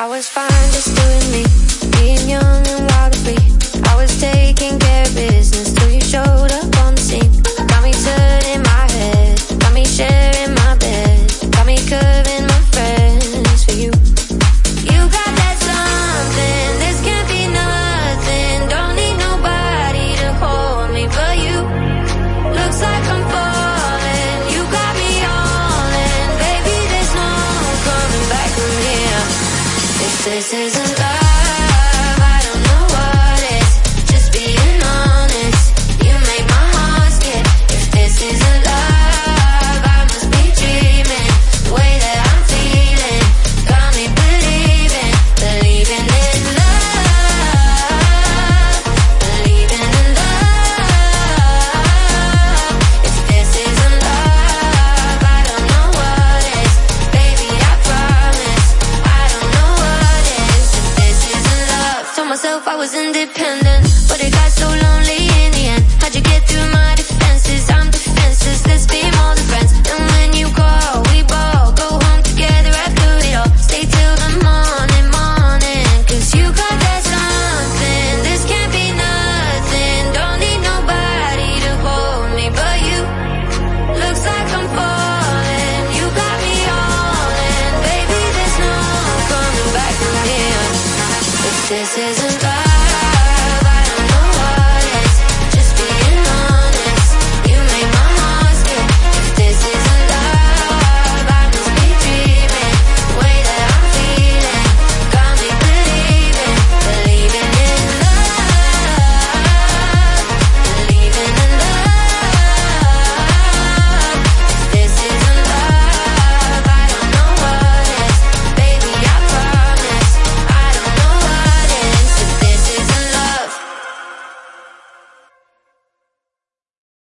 I was fine just doing me, being young this myself, I was independent. But it got so lonely in the end. How'd you get through my defenses? I'm defenseless, let's be more than friends. And when you call, we both Go home together after it all. Stay till the morning, morning. Cause you got that something. This can't be nothing. Don't need nobody to hold me. But you Looks like I'm falling. You got me all in. Baby, there's no coming back from here. If this is